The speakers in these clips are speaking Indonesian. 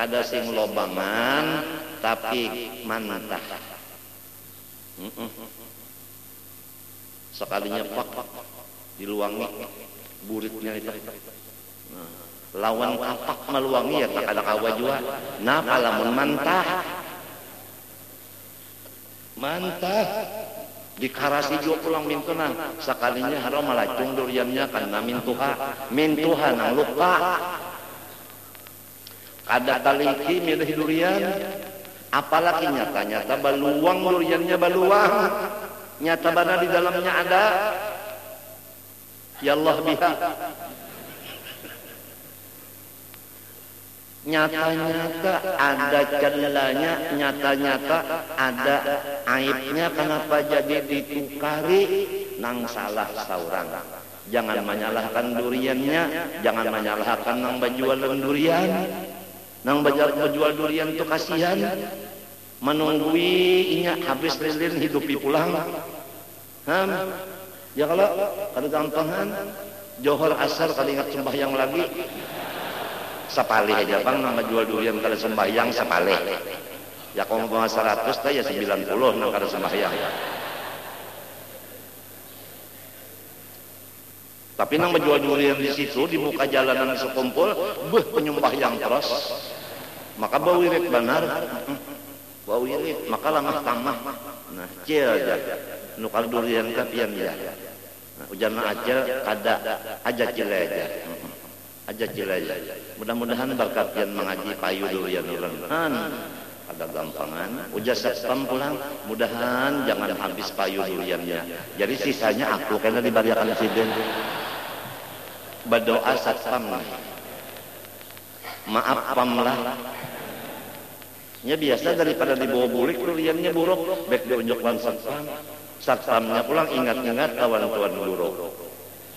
kada sing lobangan tapi mantah. Sekalinya pak diluangi buritnya itu. Nah, lawan kapak meluangi ya tak ada kawa juga nah lamun mantah? mantah? Di karasi juga pulang mintuna sekalinya haram malacung duriannya karena mintuha. mintuha. Nang lupa ada taliki milih durian. Apalagi nyata-nyata baluang duriannya baluang. Nyata benar di dalamnya ada. Ya Allah biha nyata-nyata ada celahnya nyata-nyata ada aibnya. Kenapa jadi ditukari? Nang salah saurang. Jangan menyalahkan duriannya jangan menyalahkan nang bajualan durian nang bajar jual durian tuh kasihan. Menunggui inya habis presiden hidupi pulang. Ham? Ya kalau kada gampangan. Johor asar kali ingat sembahyang lagi. Sapale aja bang nang jual durian kada sembahyang sapale ya kalau 100 teh ya 90 nang kada sembahyang. tapi nang menjual durian di situ di muka jalanan sekumpul beh penyembah yang keras. Maka bawirik benar bawirik maka lamah tamah nah cil aja. Nukal durian kapian ya. Nah, hujan aja kada. Aja cil aja. Aja cil aja. Mudah-mudahan berkat yang mengaji payu durian orang. Ada gampangan ujar satpam pulang mudahan jangan habis payu duriannya. Jadi sisanya aku karena dibariakan siden berdoa satpam maaf pamlah. Nya biasa daripada dibawa bulik duriannya buruk. Baik diunjuk lan satpam satpamnya pulang ingat-ingat kawan tuan guru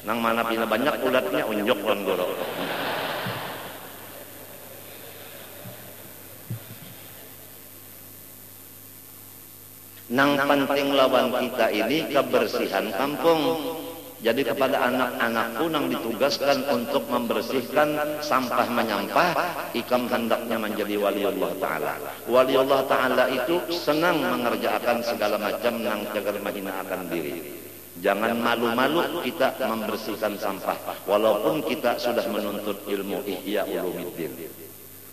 nang mana pina banyak ulatnya unjuk lan guru Nang penting lawan kita ini kebersihan kampung. Jadi kepada anak-anakku nang ditugaskan untuk membersihkan sampah menyampah, ikam hendaknya menjadi wali Allah Ta'ala. Wali Allah Ta'ala itu senang mengerjakan segala macam nang jagar akan diri. Jangan malu-malu kita membersihkan sampah. Walaupun kita sudah menuntut ilmu ihya ulumiddin.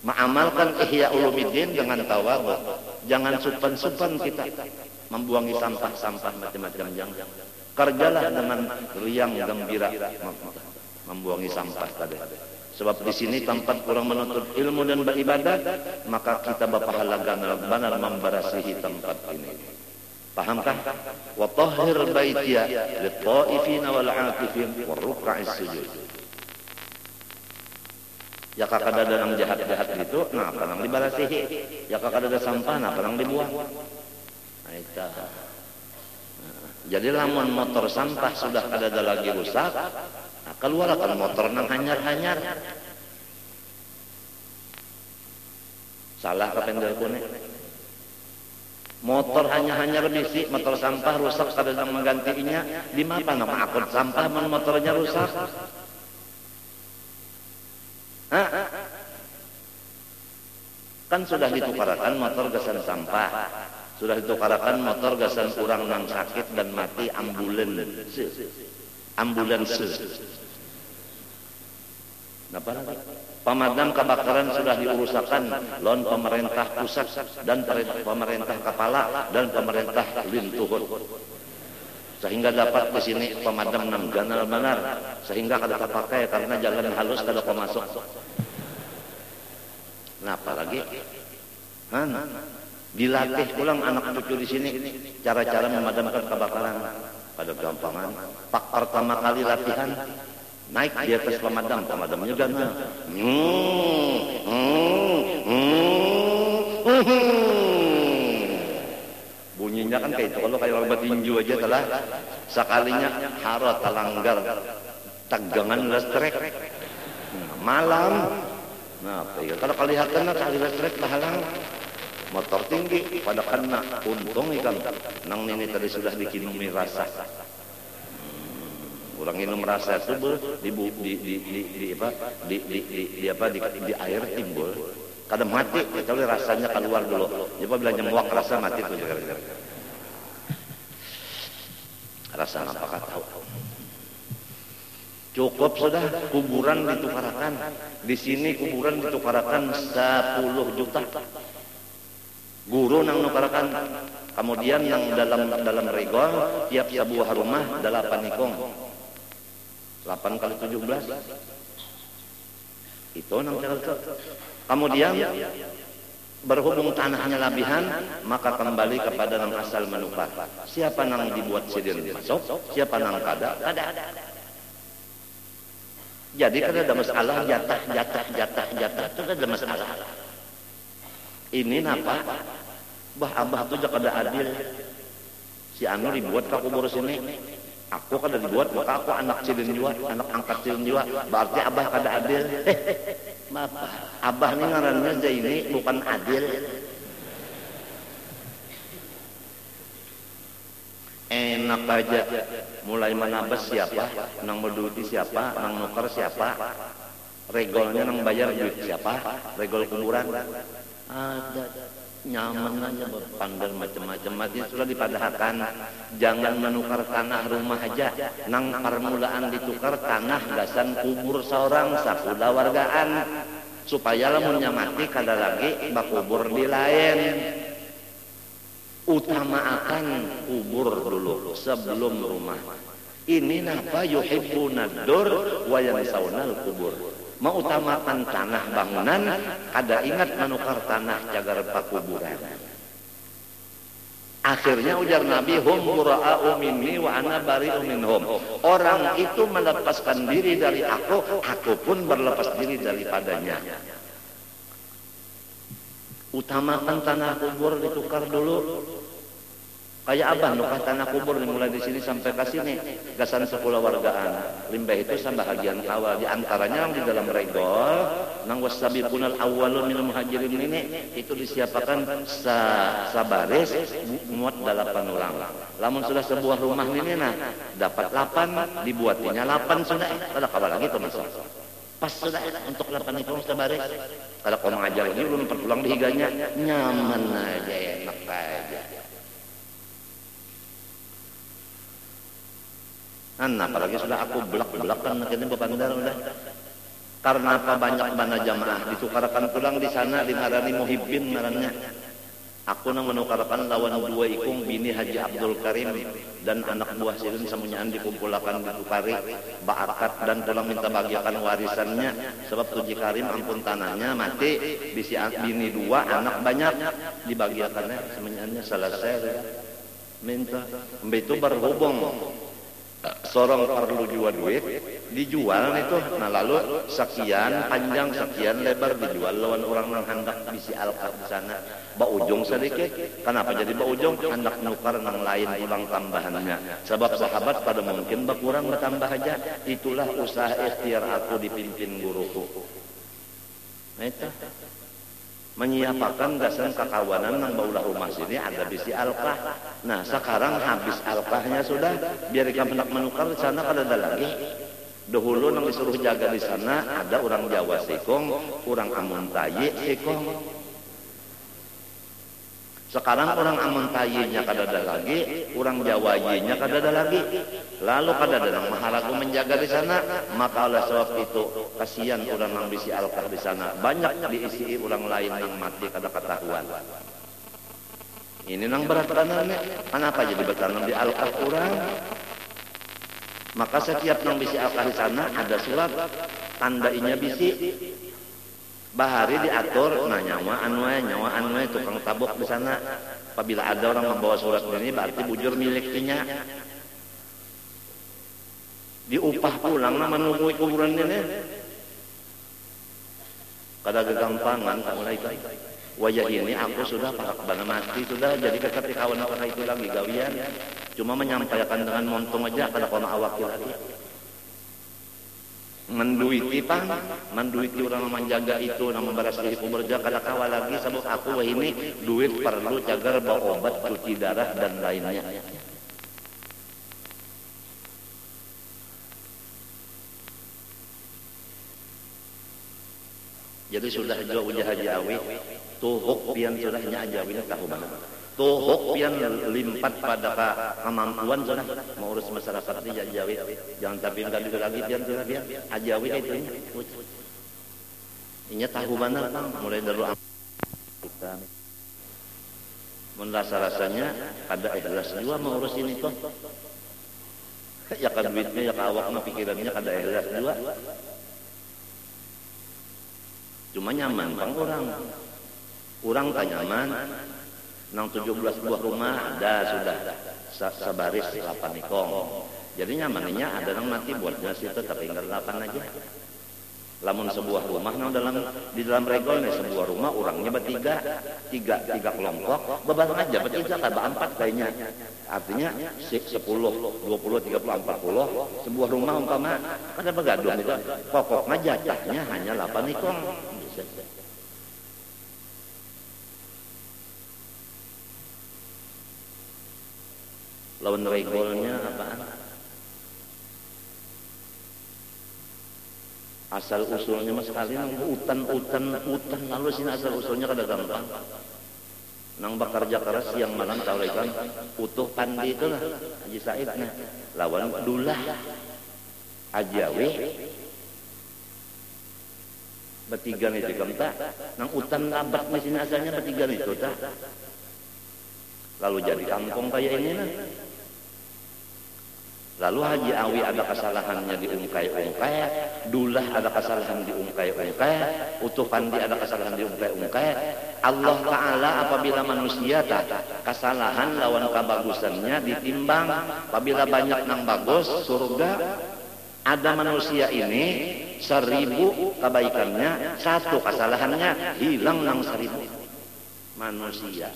Mengamalkan ihya ulumiddin dengan tawadhu. Jangan supan-supan kita membuangi sampah-sampah macam-macam yang kerjalah dengan riang gembira membuangi sampah tadi. Sebab di sini tempat kurang menuntut ilmu dan beribadah, maka kita berpahala benar memberasihi tempat ini. Pahamkah? Wa tahhir baitiya lit-ta'ifin wal 'akifin wa ruk'is sujud. Ya kakak ada yang jahat-jahat itu, nah apa yang dibarasihi? Ya kakak ada sampah, nah apa yang dibuang? Jadi lamun motor sampah sudah ada lagi rusak, nah keluarkan motor nang hanyar-hanyar. Salah kapendel kune. Motor hanya hanyar bisi, motor sampah rusak kada yang menggantinya. Di mana nama akun sampah man motornya rusak? Hah? Kan sudah ditukarkan motor gesan sampah sudah ditukarakan motor gasan kurang nang sakit dan mati ambulan ambulans Napa Pemadam kebakaran sudah diurusakan lon pemerintah pusat dan pemerintah kepala dan pemerintah lintuhun sehingga dapat di sini pemadam nang ganal benar sehingga kada pakai karena jalan halus kada masuk. Nah apalagi? Hana dilatih ulang anak cucu di sini. Cara-cara memadamkan kebakaran. Pada gampangan pak pertama kali latihan naik di atas pemadam. Pemadamnya hmm, bunyinya kan kayak itu. Kalau kayak orang tinju aja telah. Sekalinya harot talanggar tegangan listrik malam. Nah kalau kelihatan kali listrik halang motor tinggi pada kena. Untung ikan nang ini tadi sudah dikinumi rasa. Hmm, orang minum rasa itu di, di, di, di, di, apa? Di, di, di, di apa? Di, di air timbul. Kadang mati kecuali rasanya keluar dulu. Jadi bilangnya muak rasa mati tuh juga rasa apakah tahu cukup sudah kuburan ditukarakan. Di sini kuburan ditukarakan 10 juta guru nang nukarakan kemudian yang dalam dalam regol tiap sebuah rumah delapan ikong 8 kali 17 itu nang kemudian berhubung tanahnya labihan maka kembali kepada nang asal menukar. Siapa nang dibuat sidin masuk siapa nang kada kada. Jadi kan ada masalah jatah jatah jatah jatah itu ada masalah ini napa bah abah tuh jangan ada adil. Si anu dibuat ke kubur sini. Aku kada dibuat maka aku anak cilin juga anak angkat cilin juga berarti abah kada adil. Maaf abah ini ngarannya ini bukan adil. Enak aja. Mulai menabas siapa nang berduti siapa nang nuker siapa. Regolnya nang bayar duit siapa regol kuburan. Ada nyaman aja berpandang macam-macam. Mati sudah dipadahkan. Jangan menukar tanah rumah aja. Nang permulaan ditukar tanah gasan kubur seorang sakula wargaan. Supaya lamunnya mati kada lagi bakubur di lain. Utamakan kubur dulu sebelum rumah. Ini napa yuhibbunad dur wa yansaunal kubur. Mengutamakan tanah bangunan ada ingat menukar tanah jagar pakuburan Akhirnya ujar Nabi hum bura'a'u minni wa ana bari'u minhum. Orang itu melepaskan diri dari aku, aku pun berlepas diri daripadanya. Utamakan tanah kubur ditukar dulu Kayak abah nukah tanah kubur mulai di sini sampai ke sini gasan sekolah wargaan. Limbah itu sama bagian awal di antaranya di dalam regol nang wasabiqunal awwalun minal muhajirin ini itu disiapkan sa sabaris muat delapan orang. Lamun sudah sebuah rumah ini nah dapat delapan dibuatinya delapan sudah ada kabar lagi tuh masuk. Pas sudah untuk delapan itu sabaris. Kalau kau mengajar lagi belum perpulang di higanya nyaman aja enak aja. Nah, apalagi sudah aku belak-belak kan akhirnya bebandar udah. Karena apa banyak mana jamaah ditukarkan pulang di sana di Marani Muhibbin maranya. Aku nang menukarkan lawan dua ikung bini Haji Abdul Karim dan anak buah Sirin semuanya dikumpulkan di Tukari, Baakat dan pulang minta bagiakan warisannya. Sebab Tuji Karim ampun tanahnya mati. Bisi bini dua anak banyak. Dibagiakannya semuanya selesai. Minta itu berhubung seorang perlu jual duit dijual itu nah lalu sekian panjang sekian lebar dijual lawan orang yang hendak bisi alka di sana. Ba ujung sedikit. Kenapa jadi ba ujung? Hendak nukar nang lain ulang tambahannya. Sebab sahabat pada mungkin berkurang bertambah aja. Itulah usaha ikhtiar aku dipimpin guruku. Nah itu menyiapkan gasan kakawanan nang baulah rumah sini ada bisi alkah. Nah sekarang habis alkahnya sudah, biar ikan hendak menukar di sana kada ada lagi. Dahulu nang disuruh jaga di sana ada orang Jawa sekong, orang Amun Tayi sekong. Sekarang orang Amun kada ada lagi, orang Jawa nya kada ada lagi. Lalu kada ada yang maharagu menjaga di sana, maka oleh sebab itu kasihan orang yang bisi alkah di sana. Banyak diisi orang lain yang mati kada ketahuan. Ini nang berat tanamnya. Kenapa jadi bertanam di alkah orang? Maka setiap yang bisi alkah di sana ada surat tanda inya bisi Bahari diatur, nah nyawa anwai, nyawa anwai tukang tabuk di sana. Apabila ada orang membawa surat ini berarti bujur miliknya. Diupah pulang nama menunggu kuburan ini. Kada kegampangan mulai kan. Wajah ini aku sudah para kebana mati sudah jadi ketika kawan apa itu lagi gawian. Cuma menyampaikan dengan montong aja kada kona awakil lagi menduiti pang menduiti orang menjaga itu nama baras diri kuberja kada kawal lagi sebab aku ini duit perlu cagar bawa obat cuci darah dan lainnya. Jadi sudah juga ujah hajawi tuhuk pian sudahnya ajawi tahu mana tuhuk pian limpat pada kemampuan sudah mengurus masyarakat ini ajawi jangan tapi enggak juga lagi pian sudah pian ajawi itu ini tahu mana? Bang mulai dari kita rasa-rasanya ada ikhlas juga mengurus ini toh. Ya kan duitnya ya awak pikirannya ada ikhlas juga. Cuma nyaman bang orang. Orang tak nyaman nang 17 buah rumah ada sudah. Sabaris 8 ikong. Jadi nyamannya ada nang mati buatnya situ tapi tinggal 8 aja. Lamun sebuah rumah nang dalam di dalam regol nih sebuah rumah orangnya bertiga. Tiga tiga kelompok. Beban aja bertiga ada empat kayaknya. Artinya sepuluh dua puluh tiga puluh empat puluh sebuah rumah umpama ada begadung itu pokoknya jatahnya hanya 8 ikong lawan regolnya apaan? Asal usulnya mas kalian utan utan utan lalu sini asal usulnya kada gampang. Nang bekerja keras siang malam tahu kan utuh pandi itu lah Haji Said nah. Lawan dulah. Ajawe bertiga nih tak nang utan abad mesin asalnya bertiga nih tuh lalu jadi kampung kayak ini nah Lalu Haji Awi ada kesalahannya diungkai-ungkai, Dulah ada kesalahan diungkai-ungkai, Utuh Pandi ada kesalahan diungkai-ungkai. Allah Ta'ala apabila manusia tak kesalahan lawan kebagusannya ditimbang. Apabila banyak nang bagus, surga ada manusia ini seribu kebaikannya, satu kesalahannya hilang nang seribu manusia.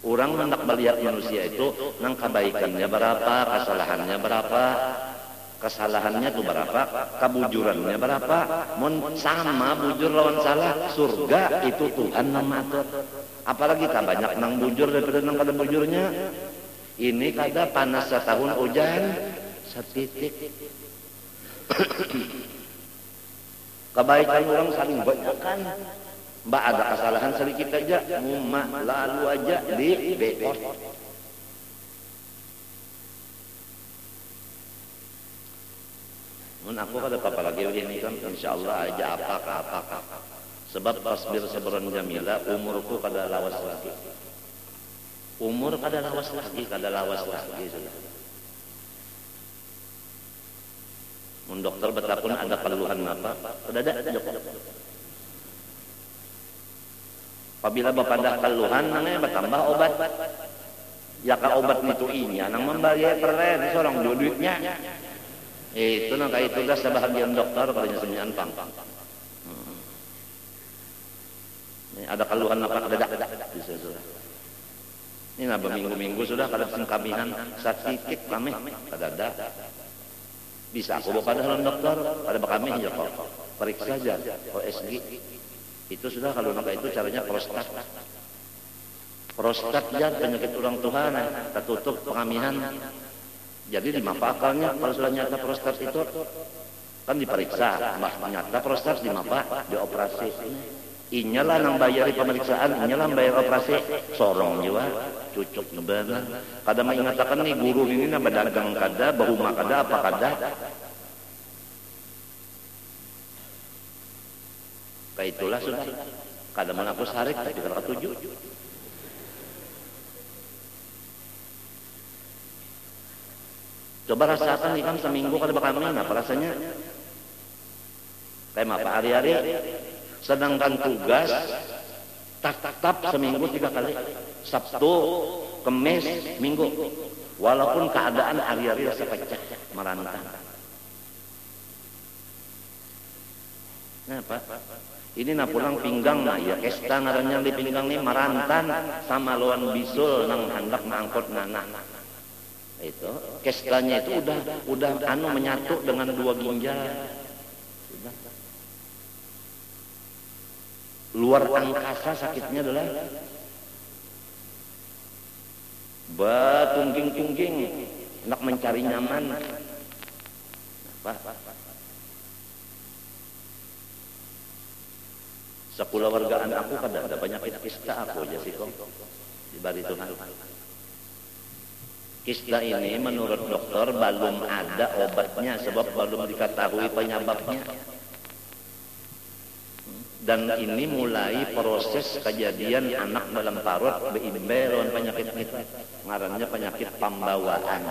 Orang hendak melihat manusia itu nang kebaikannya berapa, kesalahannya berapa, kesalahannya itu berapa, kebujurannya berapa. Mon sama bujur lawan salah, surga itu Tuhan atur. Apalagi tak banyak nang bujur daripada nang kada bujurnya. Ini kada panas setahun hujan setitik. Kebaikan orang saling banyak kan Mbak ada kesalahan sedikit aja, mumma lalu aja di bekor. Mun aku kada apa lagi ini kan insyaallah aja apa apa. Sebab tasbir sabran jamila umurku kada lawas lagi. Umur kada lawas lagi, kada lawas lagi sudah. Mun dokter betapun ada keluhan apa? Kada ada dokter. Apabila bapak keluhan, nangnya bertambah obat. Ya ka obat itu inya, nang membayar peren, seorang dua duitnya. Itu nang kayak itu dah sebahagian dokter katanya semuanya pang. Ini ada keluhan apa ada dak bisa sudah. Ini nabah minggu-minggu sudah kada sengkamihan sakit kami kada ada. Bisa aku bawa pada dokter, pada kami ya kok. Periksa saja OSG itu sudah kalau maka itu caranya prostat. Prostat ya penyakit ulang Tuhan, tertutup pengamihan. Jadi dimapakannya kalau sudah nyata prostat itu kan diperiksa, mbak nyata prostat dimapa, dioperasi. Inyalah nang bayari pemeriksaan, inyalah bayar operasi, sorong juga, cucuk benar. Kadang mengatakan nih guru ini nama dagang kada, bahuma kada, apa kada, Itulah sudah. Kadang mengaku sarik tapi kalau ketujuh. Coba rasakan ikan seminggu kada bakal main apa rasanya? Kayak apa hari-hari sedangkan tugas tak tak seminggu tiga kali Sabtu, Kemis, Minggu. Walaupun keadaan hari-hari rasa pecah merantang. Kenapa? Ini na pulang pinggang na ya kesta ngarannya di pinggang ni marantan sama lawan bisul nang hendak mangkot nana. Itu kestanya itu udah udah anu menyatu dengan dua ginjal. Luar angkasa sakitnya adalah batungking-tungking nak mencari nyaman. Wargaan aku kada ada penyakit kista aku aja sih kok di bari Tuhan kista ini menurut dokter belum ada obatnya sebab belum diketahui penyebabnya. Dan ini mulai proses kejadian anak dalam parut beimberon penyakit itu ngarannya penyakit pembawaan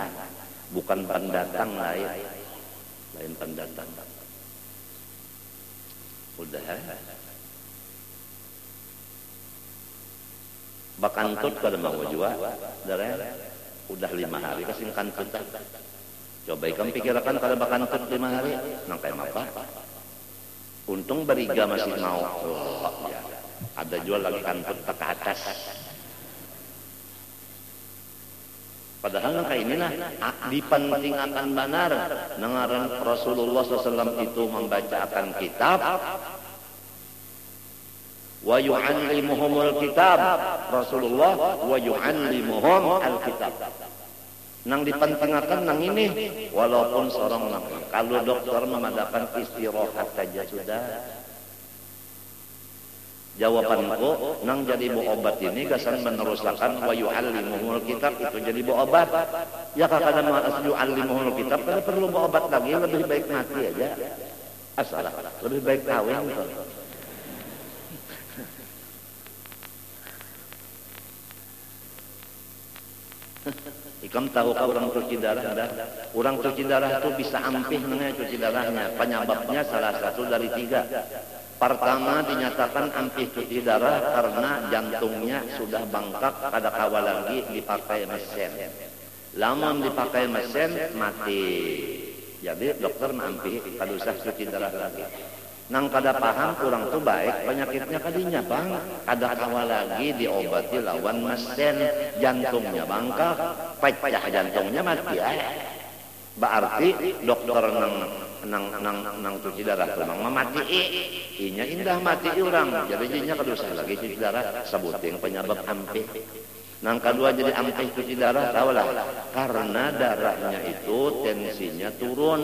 bukan pendatang lain. Lain pendatang. Udah bakantut kada mau jua darah udah lima hari kasih kantut. Coba ikan pikirkan kada bakantut lima hari. nang kayak apa? untung beriga masih mau. oh, ya. ada jual lagi kantut ke atas. Padahal nang kayak inilah dipentingkan benar. Nengaran Rasulullah SAW itu membacakan kitab wa yu'allimuhumul kitab. Rasulullah wa yu'allimuhum alkitab nang dipentingkan nang ini. Walaupun seorang nang kalau dokter memadakan istirahat saja sudah. Jawabanku nang jadi bu obat ini gasan meneruskan wa yu'allimuhumul kitab itu jadi bu obat. Ya kakak mau yu'allimuhumul kitab kada perlu bu obat lagi lebih baik mati aja. Asal lebih baik kawin gitu. Ikam tahu kah orang cuci darah dah? Orang cuci darah itu bisa ampih namanya cuci darahnya. Penyebabnya salah satu dari tiga. Pertama dinyatakan ampih cuci darah karena jantungnya sudah bangkak pada kawal lagi dipakai mesin. Lama dipakai mesin mati. Jadi dokter ampih kalau usah cuci darah lagi nang kada paham kurang tuh baik. Penyakitnya kadinya bang. Ada kawal lagi diobati lawan mesin. Jantungnya bangkak pecah. Jantungnya mati ya berarti dokter nang nang nang nang cuci darah tuh mang mati inya indah mati orang jadi jadinya usah lagi cuci darah. Sebutin penyebab ampih Nang kedua jadi ampih cuci darah, tahulah karena darahnya itu tensinya turun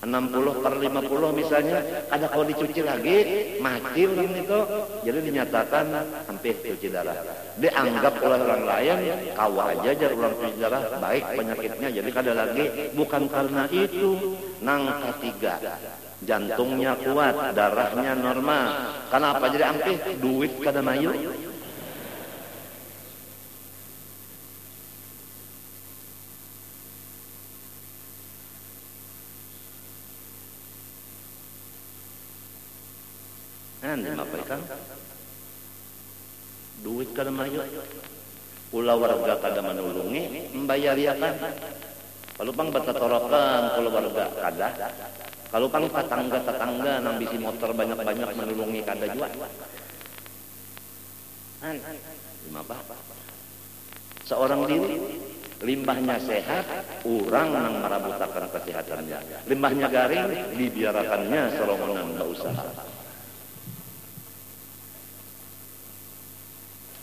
60 per 50 misalnya ada kalau dicuci lagi mati orang itu. Jadi dinyatakan hampir cuci darah. Dianggap oleh orang lain kau aja jadi orang cuci darah baik penyakitnya. Jadi kada lagi bukan karena itu nang ketiga. Jantungnya kuat darahnya normal. Kenapa jadi hampir duit kada mayu Kan dimapakan. Duit kada mayu. Kula warga kada ya kan. Kalau pang batatorokan keluarga kada. Kalau pang tetangga-tetangga nang bisi motor banyak-banyak menulungi kada juga. Kan, lima Seorang diri limbahnya sehat, orang nang marabutakan kesehatannya. Limbahnya garing, dibiarakannya serongonan usaha.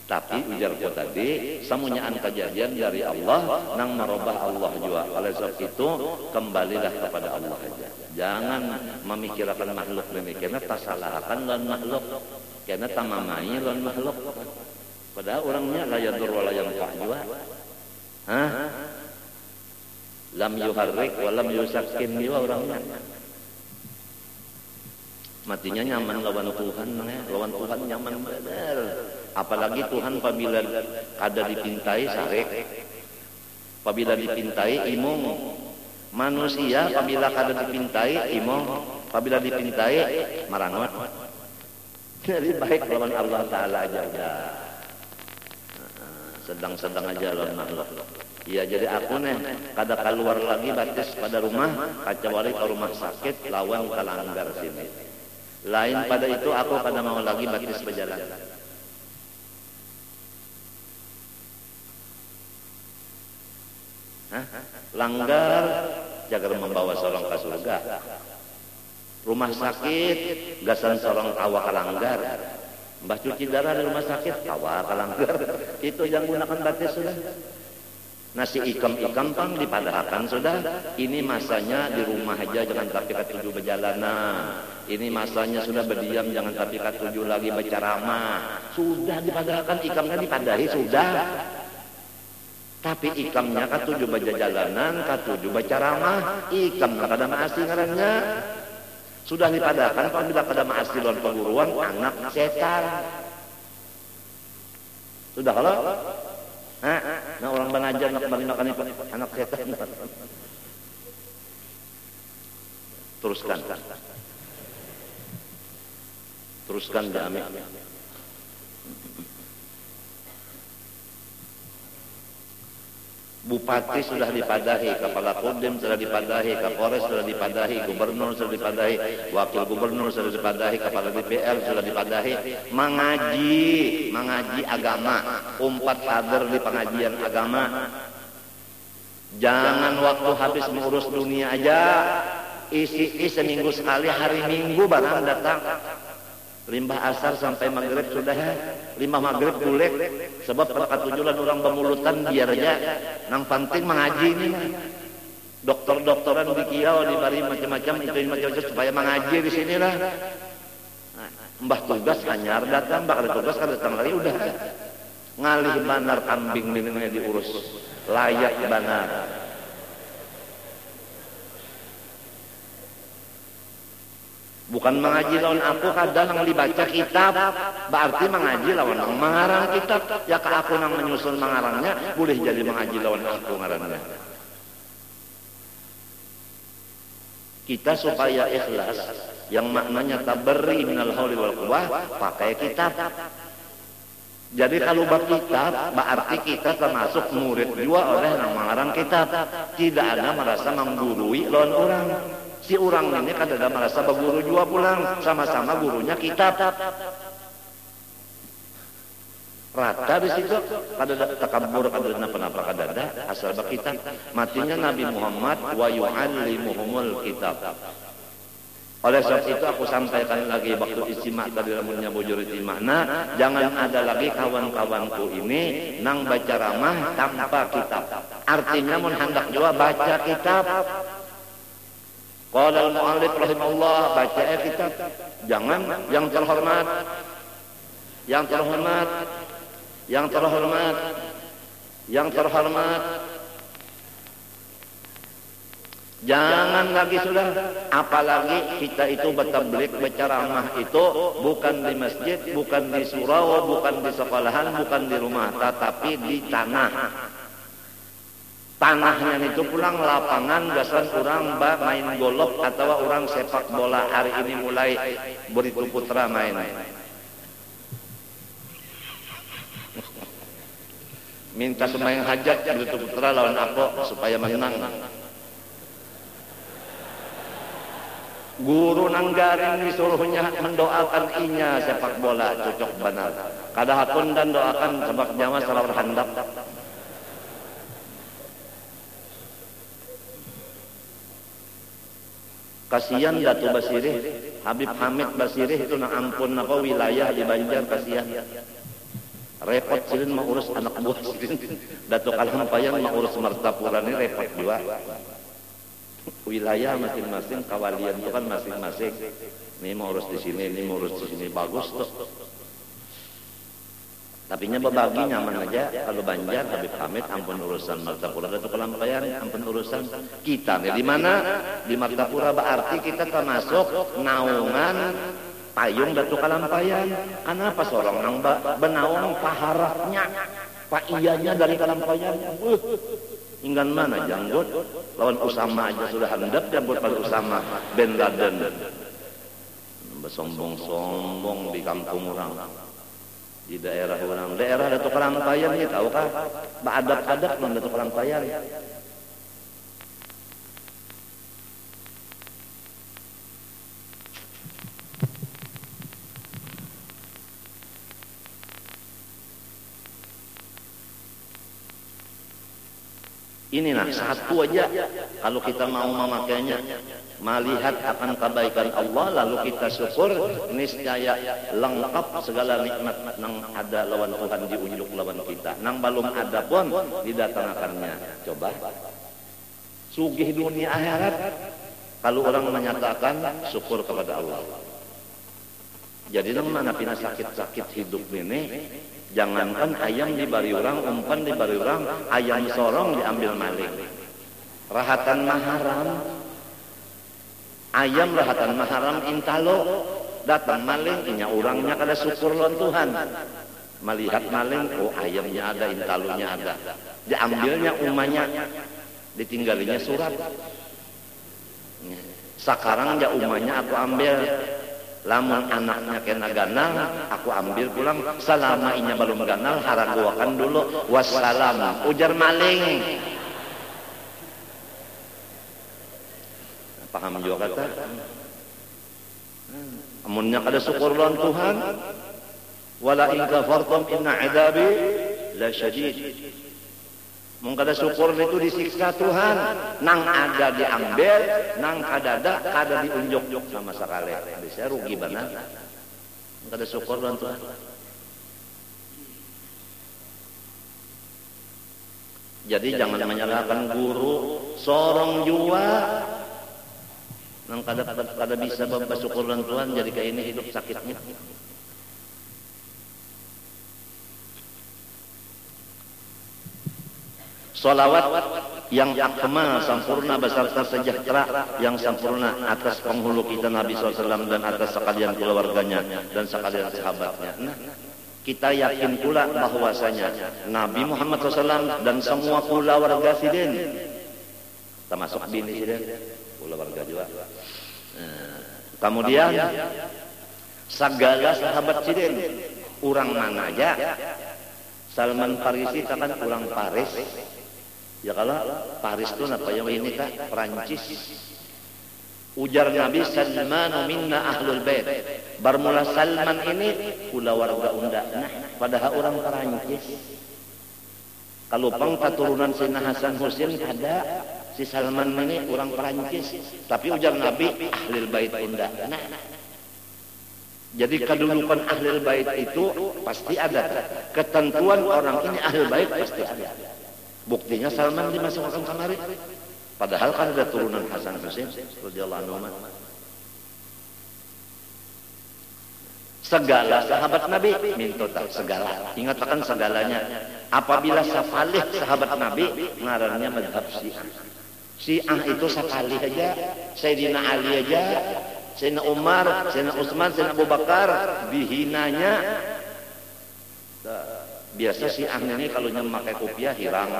Tapi ujarku tadi, semuanya kejadian dari Allah, nang merubah Allah juga. Oleh sebab itu, kembalilah kepada Allah saja. Jangan memikirkan makhluk demikian, tersalahkan dan makhluk. Karena tamamai dan makhluk. Padahal orangnya layak wala yang juga. Hah? Lam yuharrik wa lam yusakin juga orangnya. Matinya nyaman lawan Tuhan, lawan Tuhan nyaman benar. Apalagi Tuhan apabila ada dipintai sarek. Apabila dipintai imong. Manusia apabila ada dipintai imong. Apabila dipintai marangot. Jadi baik lawan Allah Ta'ala aja. Sedang-sedang aja lawan makhluk. Iya jadi aku nih kada keluar lagi batis pada rumah wali ke rumah sakit lawan kalanggar sini. Lain pada itu aku kada mau lagi batis berjalan. Langgar jagar membawa seorang ke surga. Rumah sakit gasan seorang awak langgar. Mbah cuci darah di rumah sakit awak langgar. Itu yang gunakan batis sudah. Nasi ikam-ikam pang dipadahkan sudah. Ini masanya di rumah aja jangan tapi tujuh berjalanan. Ini masanya sudah berdiam jangan tapi tujuh lagi berceramah. Sudah dipadahkan ikamnya dipadahi sudah. Tapi ikamnya tujuh berjalanan, tujuh berceramah, ikam kada masih ngarannya. Sudah dipadahkan apabila kada masih lawan perguruan anak setan. Sudah kalau Hah? Nah orang banajar nak bari makan anak setan. Teruskan. Teruskan Jami. Bupati sudah dipadahi, kepala Kodim sudah dipadahi, Kapolres sudah dipadahi, gubernur sudah dipadahi, wakil gubernur sudah dipadahi, kepala DPR sudah dipadahi, mengaji, mengaji agama, umpat kader di pengajian agama. Jangan waktu habis mengurus dunia aja, isi, isi seminggu sekali hari Minggu barang datang. Limbah asar sampai maghrib sudah. Limbah maghrib bulek sebab pada tujuan orang pemulutan biarnya nang penting mengaji ini dokter-dokteran di kiau di bari macam-macam itu macam-macam supaya mengaji di sini lah. Mbah tugas hanyar datang bakal tugas kan datang lagi udah. Ngalih banar kambing minumnya diurus. Layak banar Bukan mengaji lawan aku kadang dibaca kitab. Berarti mengaji lawan nang mengarang kitab. Ya ke aku nang menyusun mengarangnya boleh jadi mengaji lawan aku ngarangnya kita supaya ikhlas yang maknanya taberi minal hauli wal quwah pakai kitab. Jadi kalau bab kitab berarti kita termasuk murid juga oleh nang mengarang kitab. Tidak ada merasa menggurui lawan orang si orang ini kan ada merasa berguru juga pulang sama-sama gurunya kitab. Rata di situ. Kada ada takabur kada ada apa-apa kada ada asal kitab matinya Nabi Muhammad wa yu'allimuhumul kitab. Oleh sebab itu aku sampaikan lagi waktu istimak tadi lamunnya bujur makna jangan ada lagi kawan-kawanku ini nang baca ramah tanpa kitab. Artinya mun hendak juga baca kitab Qala al-mu'allif rahimahullah baca ayat kitab. Jangan yang terhormat. Yang terhormat. Yang terhormat. Yang terhormat. Jangan lagi sudah. Apalagi kita itu bertablik berceramah itu bukan di masjid, bukan di surau, bukan di sekolahan, bukan di rumah, tetapi di tanah tanahnya itu pulang lapangan gasan orang ba main golok atau orang sepak bola. Hari ini mulai beritu putra main. Minta sembahyang hajat beritu putra lawan apa supaya menang. Guru nanggaring disuruhnya mendoakan inya sepak bola cocok benar. Kadahatun dan doakan sebab nyawa salah handap Kasihan Datu Basirih, Habib Hamid Basirih itu nak ampun apa wilayah di Banjar kasihan. Repot silin mau urus anak buah silin. Datuk Alhampayan mau urus Martapura ini repot juga. Wilayah masing-masing, kawalian itu kan masing-masing. Ini mau urus di sini, ini mau urus di sini bagus tuh. Tapi nya berbagi nyaman aja. Kalau Banjar Habib Hamid ampun urusan Martapura Datuk Kelampayan ampun urusan kita. Di mana? Di Martapura berarti kita termasuk naungan payung Datuk Kalampayan kenapa seorang nang benaung paharapnya pak iyanya dari Kalampayan inggan mana janggut? Lawan Usama aja sudah handap janggut pada Usama Ben Laden. Bersombong-sombong di kampung orang di daerah orang. Daerah Datuk Kalampayan ini tahukah? Adat-adat non Datuk Kalampayan Ini nah satu aja. Kalau kita mau memakainya melihat akan kebaikan Allah lalu kita syukur niscaya lengkap segala nikmat nang ada lawan Tuhan diunjuk lawan kita. Nang belum ada pun didatangkannya. Coba. Sugih dunia akhirat. Kalau orang menyatakan syukur kepada Allah. Jadi nang mana pina sakit-sakit hidup ini Jangankan ayam dibari orang, umpan dibari orang, ayam sorong diambil maling. Rahatan maharam. ayam rahatan maharam intalo. Datang maling inya orangnya kada syukur lawan Tuhan. Melihat maling oh ayamnya ada intalunya ada. Diambilnya umahnya ditinggalinya surat. Sekarang ya umahnya aku ambil. Lamun anaknya kena ganal aku ambil pulang. Selama inya belum ganal haraguakan dulu. Wassalam ujar maling. Paham juga kata amunnya kada syukur lawan Tuhan wala in kafartum inna adabi la syadid Mung kada syukur itu disiksa Tuhan. Nang ada diambil, nang kada ada kada diunjuk sama sekali. Bisa rugi. Mung kada syukur dan Tuhan. Jadi jangan menyalahkan guru, sorong jua. Nang kada kada, bisa bersyukur dan Tuhan jadi kayak ini hidup sakitnya. Salawat yang akmal sempurna beserta sejahtera yang sempurna atas penghulu kita Nabi SAW dan atas sekalian keluarganya dan sekalian sahabatnya. Nah, kita yakin pula bahwasanya Nabi Muhammad SAW dan semua keluarga Sidin termasuk bini Sidin keluarga juga. Kemudian segala sahabat Sidin orang mana aja Salman Farisi kan orang Paris Ya kalau Paris itu apa yang ini kak Perancis. Ujar Nabi Salman minna ahlul bait. Bermula Salman ini pula warga unda. Nah, padahal orang Perancis. Kalau pang keturunan Sina Hasan Husin ada si Salman ini orang Perancis. Tapi ujar Nabi ahlul bait unda. Nah, jadi kedudukan ahlul bait itu pasti ada. Ketentuan orang ini ahlul bait pasti ada. Buktinya Salman dimasukkan kamari. Padahal kan ada turunan Hasan Husain radhiyallahu anhu. Segala sahabat Nabi minta tak segala. Ingatkan segalanya. Apabila sahabat Nabi ngarannya madhab Syiah. Syiah itu sekali aja. Sayyidina Ali aja. Sayyidina Umar, Sayyidina Utsman, Sayyidina Abu Bakar dihinanya Biasa si ah ini kalau memakai kopiah hilang,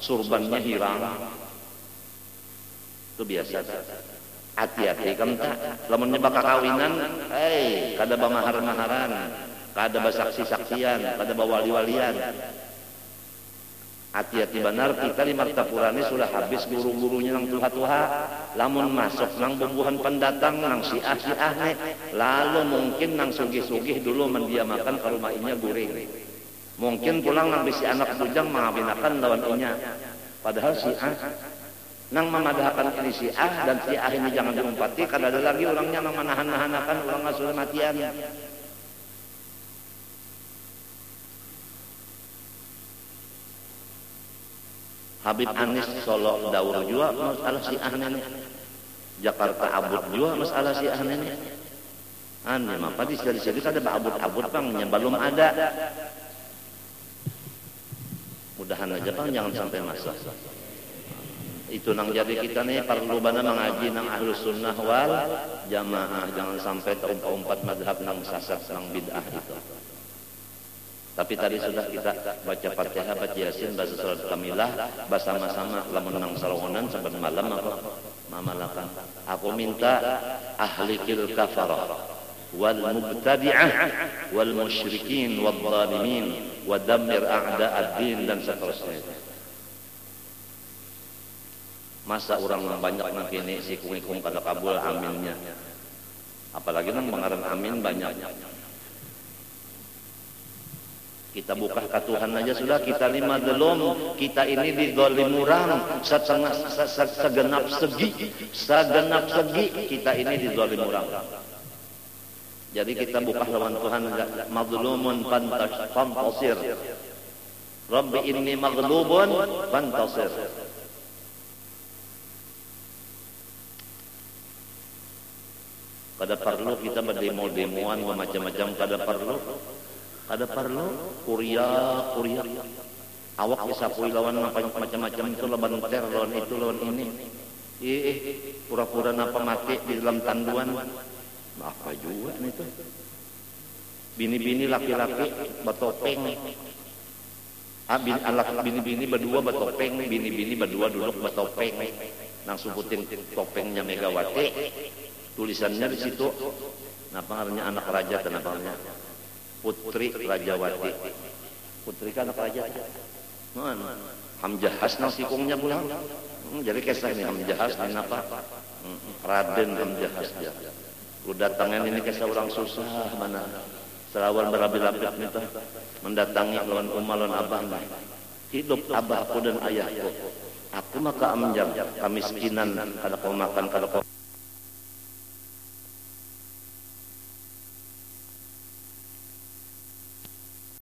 surbannya hilang. Itu biasa. Hati-hati kan tak. Lamun nyebak kawinan, eh kada bamahar-maharan, kada basaksi-saksian, kada bawali-walian. Hati-hati benar kita di Martapura ini sudah habis guru-gurunya nang tuha-tuha. Lamun masuk nang bumbuhan pendatang nang si ah si ah nih. Lalu mungkin nang sugih-sugih dulu mendiamakan ke rumah inya guring. Mungkin pulang nang bisi anak bujang mengawinakan lawan inya. Padahal si A nang memadahkan ini si A dan si A ini jangan diumpati karena ada lagi orangnya nang menahan-nahanakan orang ngasuh matian. Habib Anis Solo Daur juga masalah si A ini. Jakarta Abud juga masalah si A ini. Ane, apa di sini ada abud-abud bang, belum ada. mudahan aja bang jangan sampai masuk. Itu nang jadi kita nih perlu bana mengaji nang ahlus sunnah wal jamaah. Jangan sampai terumpat-umpat madhab nang sasat nang bid'ah itu tapi tadi sudah kita baca Fatihah, baca Yasin, baca surat Kamilah, baca sama-sama lamunang salawanan sampai malam apa? Mamalakan. Aku minta ahli kafarah wal mubtadi'ah wal musyrikin wal zalimin wa dammir a'da'ad-din dan seterusnya. Masa orang banyak nanti ini si kungkung kada kabul aminnya. Apalagi nang mengarang amin banyak. Kita buka ke Tuhan aja sudah kita lima belum kita ini digolim murang setengah segenap segi segenap segi kita ini digolim murang jadi kita buka lawan Tuhan mazlumun fantasir Rabbi inni maghlubun fantasir kada perlu kita berdemo-demoan macam-macam kada perlu ada perlu? Kuria kuria. Awak bisa pui lawan macam-macam. Itu lawan ter lawan itu lawan ini. Ih pura-pura napa mati di dalam tanduan. Apa juga itu bini-bini laki-laki batopeng. Ah bini, bini-bini berdua batopeng. Bini-bini berdua duduk batopeng. Langsung puting topengnya Megawati. Tulisannya di situ. Napa artinya anak raja dan apa Putri Rajawati. Putri kan raja. Mana? Hamjahas nang sikungnya pulang. Hmm, jadi kisah ini Hamjahas ini apa? Hmm, Raden Hamjahas ya. Lu datangnya ini kisah orang susah mana? Selawan berabi-labit itu mendatangi lawan umma lawan abah Hidup abahku dan ayahku. Aku maka amjam kemiskinan kada kau makan kada kau